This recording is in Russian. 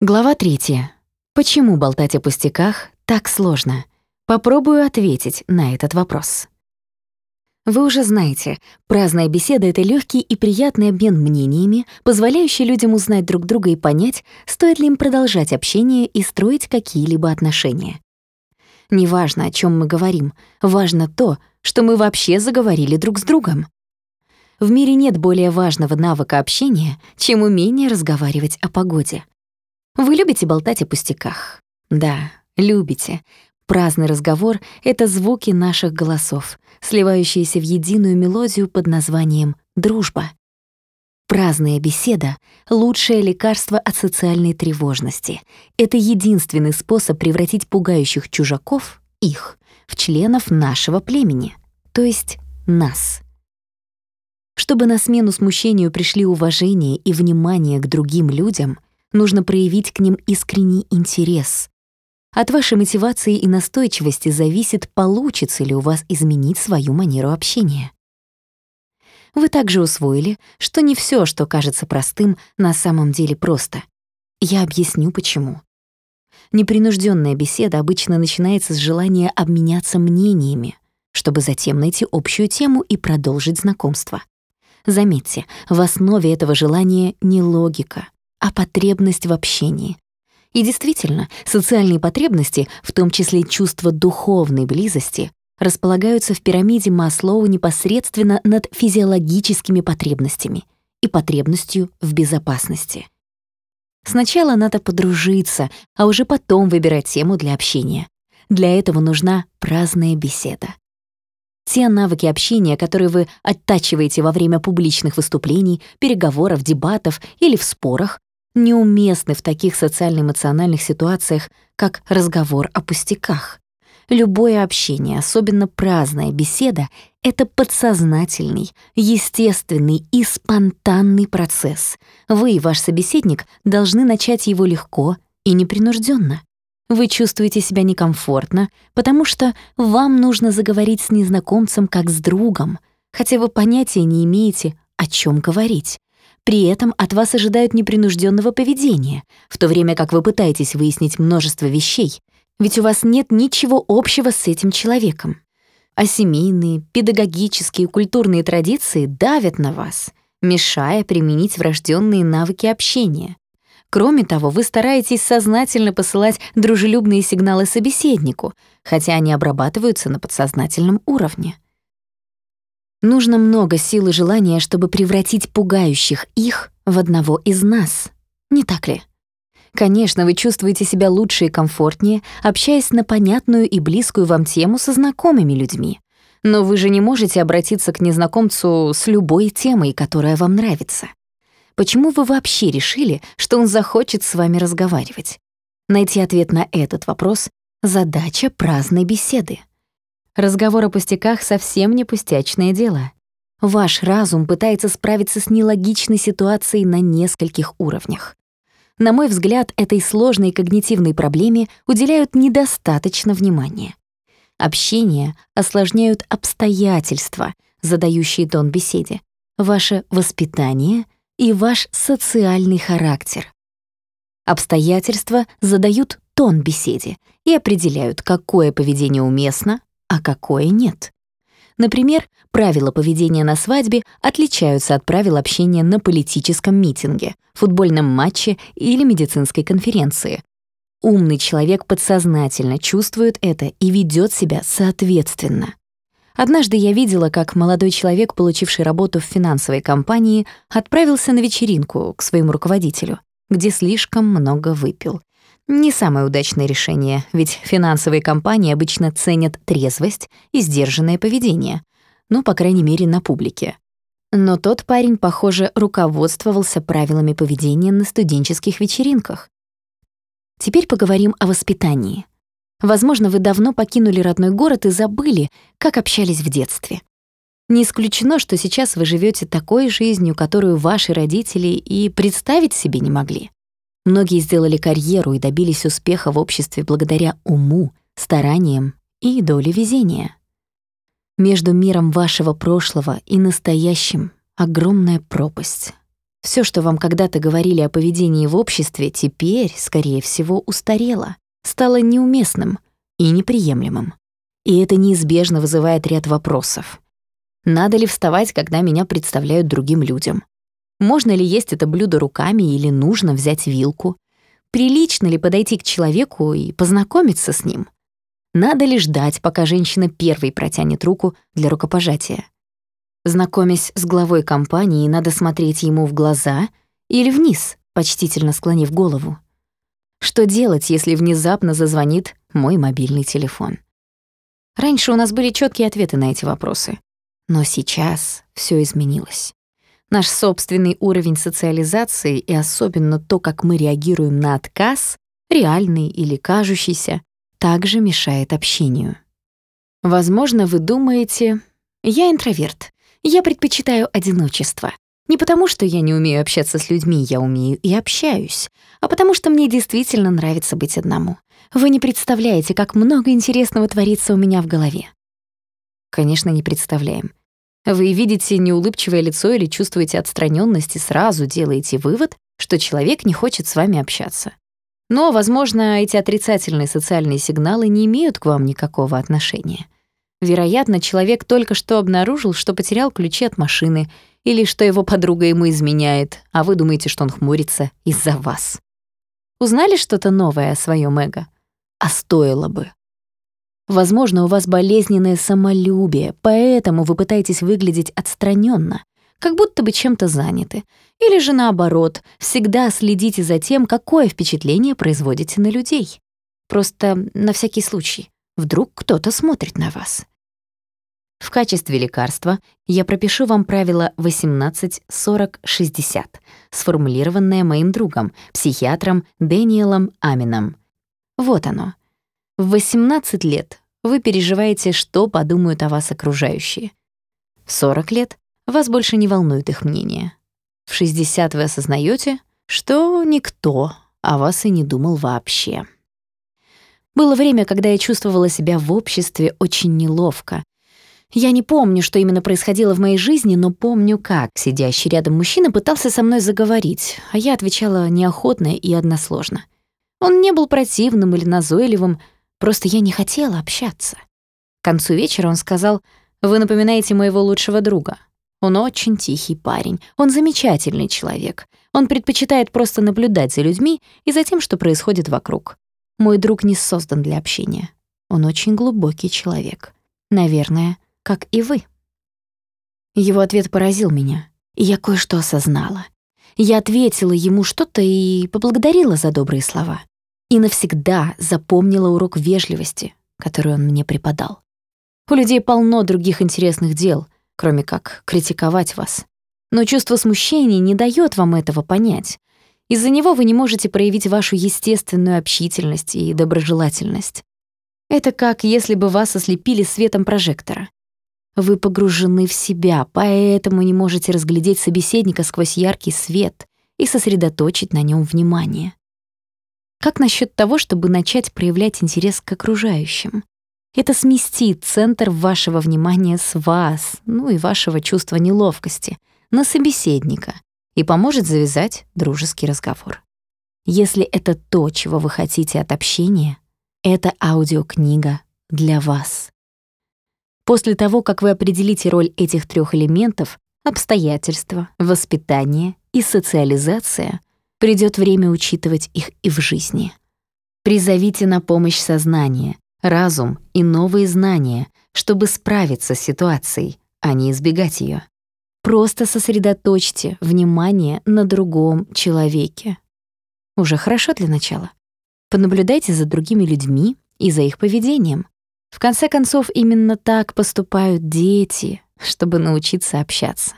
Глава третья. Почему болтать о пустяках так сложно? Попробую ответить на этот вопрос. Вы уже знаете, праздная беседа — это легкий и приятный обмен мнениями, позволяющий людям узнать друг друга и понять, стоит ли им продолжать общение и строить какие-либо отношения. Неважно, о чем мы говорим, важно то, что мы вообще заговорили друг с другом. В мире нет более важного навыка общения, чем умение разговаривать о погоде. Вы любите болтать о пустяках? Да, любите. Праздный разговор — это звуки наших голосов, сливающиеся в единую мелодию под названием «дружба». Праздная беседа — лучшее лекарство от социальной тревожности. Это единственный способ превратить пугающих чужаков, их, в членов нашего племени, то есть нас. Чтобы на смену смущению пришли уважение и внимание к другим людям — нужно проявить к ним искренний интерес. От вашей мотивации и настойчивости зависит, получится ли у вас изменить свою манеру общения. Вы также усвоили, что не все, что кажется простым, на самом деле просто. Я объясню, почему. Непринужденная беседа обычно начинается с желания обменяться мнениями, чтобы затем найти общую тему и продолжить знакомство. Заметьте, в основе этого желания не логика, а потребность в общении. И действительно, социальные потребности, в том числе чувство духовной близости, располагаются в пирамиде Маслоу непосредственно над физиологическими потребностями и потребностью в безопасности. Сначала надо подружиться, а уже потом выбирать тему для общения. Для этого нужна праздная беседа. Те навыки общения, которые вы оттачиваете во время публичных выступлений, переговоров, дебатов или в спорах, неуместны в таких социально-эмоциональных ситуациях, как разговор о пустяках. Любое общение, особенно праздная беседа, это подсознательный, естественный и спонтанный процесс. Вы и ваш собеседник должны начать его легко и непринужденно. Вы чувствуете себя некомфортно, потому что вам нужно заговорить с незнакомцем как с другом, хотя вы понятия не имеете, о чем говорить. При этом от вас ожидают непринужденного поведения, в то время как вы пытаетесь выяснить множество вещей, ведь у вас нет ничего общего с этим человеком. А семейные, педагогические культурные традиции давят на вас, мешая применить врожденные навыки общения. Кроме того, вы стараетесь сознательно посылать дружелюбные сигналы собеседнику, хотя они обрабатываются на подсознательном уровне. Нужно много сил и желания, чтобы превратить пугающих их в одного из нас. Не так ли? Конечно, вы чувствуете себя лучше и комфортнее, общаясь на понятную и близкую вам тему со знакомыми людьми. Но вы же не можете обратиться к незнакомцу с любой темой, которая вам нравится. Почему вы вообще решили, что он захочет с вами разговаривать? Найти ответ на этот вопрос — задача праздной беседы. Разговор о пустяках совсем не пустячное дело. Ваш разум пытается справиться с нелогичной ситуацией на нескольких уровнях. На мой взгляд, этой сложной когнитивной проблеме уделяют недостаточно внимания. Общение осложняют обстоятельства, задающие тон беседе, ваше воспитание и ваш социальный характер. Обстоятельства задают тон беседе и определяют, какое поведение уместно, а какое нет. Например, правила поведения на свадьбе отличаются от правил общения на политическом митинге, футбольном матче или медицинской конференции. Умный человек подсознательно чувствует это и ведет себя соответственно. Однажды я видела, как молодой человек, получивший работу в финансовой компании, отправился на вечеринку к своему руководителю, где слишком много выпил. Не самое удачное решение, ведь финансовые компании обычно ценят трезвость и сдержанное поведение, ну, по крайней мере, на публике. Но тот парень, похоже, руководствовался правилами поведения на студенческих вечеринках. Теперь поговорим о воспитании. Возможно, вы давно покинули родной город и забыли, как общались в детстве. Не исключено, что сейчас вы живете такой жизнью, которую ваши родители и представить себе не могли. Многие сделали карьеру и добились успеха в обществе благодаря уму, стараниям и доле везения. Между миром вашего прошлого и настоящим огромная пропасть. Все, что вам когда-то говорили о поведении в обществе, теперь, скорее всего, устарело, стало неуместным и неприемлемым. И это неизбежно вызывает ряд вопросов. Надо ли вставать, когда меня представляют другим людям? Можно ли есть это блюдо руками или нужно взять вилку? Прилично ли подойти к человеку и познакомиться с ним? Надо ли ждать, пока женщина первой протянет руку для рукопожатия? Знакомясь с главой компании, надо смотреть ему в глаза или вниз, почтительно склонив голову. Что делать, если внезапно зазвонит мой мобильный телефон? Раньше у нас были четкие ответы на эти вопросы. Но сейчас все изменилось. Наш собственный уровень социализации и особенно то, как мы реагируем на отказ, реальный или кажущийся, также мешает общению. Возможно, вы думаете, я интроверт, я предпочитаю одиночество. Не потому, что я не умею общаться с людьми, я умею и общаюсь, а потому что мне действительно нравится быть одному. Вы не представляете, как много интересного творится у меня в голове. Конечно, не представляем. Вы видите неулыбчивое лицо или чувствуете отстраненность и сразу делаете вывод, что человек не хочет с вами общаться. Но, возможно, эти отрицательные социальные сигналы не имеют к вам никакого отношения. Вероятно, человек только что обнаружил, что потерял ключи от машины или что его подруга ему изменяет, а вы думаете, что он хмурится из-за вас. Узнали что-то новое о своем эго? А стоило бы. Возможно, у вас болезненное самолюбие, поэтому вы пытаетесь выглядеть отстраненно, как будто бы чем-то заняты. Или же наоборот, всегда следите за тем, какое впечатление производите на людей. Просто на всякий случай. Вдруг кто-то смотрит на вас. В качестве лекарства я пропишу вам правило 18-40-60, сформулированное моим другом, психиатром Дэниелом Амином. Вот оно. В 18 лет вы переживаете, что подумают о вас окружающие. В 40 лет вас больше не волнует их мнение. В 60 вы осознаете, что никто о вас и не думал вообще. Было время, когда я чувствовала себя в обществе очень неловко. Я не помню, что именно происходило в моей жизни, но помню, как сидящий рядом мужчина пытался со мной заговорить, а я отвечала неохотно и односложно. Он не был противным или назойливым, просто я не хотела общаться. К концу вечера он сказал, «Вы напоминаете моего лучшего друга. Он очень тихий парень, он замечательный человек. Он предпочитает просто наблюдать за людьми и за тем, что происходит вокруг. Мой друг не создан для общения. Он очень глубокий человек. Наверное, как и вы. Его ответ поразил меня, и я кое-что осознала. Я ответила ему что-то и поблагодарила за добрые слова. И навсегда запомнила урок вежливости, который он мне преподал. У людей полно других интересных дел, кроме как критиковать вас. Но чувство смущения не дает вам этого понять. Из-за него вы не можете проявить вашу естественную общительность и доброжелательность. Это как если бы вас ослепили светом прожектора. Вы погружены в себя, поэтому не можете разглядеть собеседника сквозь яркий свет и сосредоточить на нем внимание. Как насчет того, чтобы начать проявлять интерес к окружающим? Это сместит центр вашего внимания с вас, ну и вашего чувства неловкости, на собеседника, и поможет завязать дружеский разговор. Если это то, чего вы хотите от общения, это аудиокнига для вас. После того, как вы определите роль этих трех элементов — обстоятельства, воспитание и социализация — придет время учитывать их и в жизни. Призовите на помощь сознание, разум и новые знания, чтобы справиться с ситуацией, а не избегать ее. Просто сосредоточьте внимание на другом человеке. Уже хорошо для начала. Понаблюдайте за другими людьми и за их поведением. В конце концов, именно так поступают дети, чтобы научиться общаться.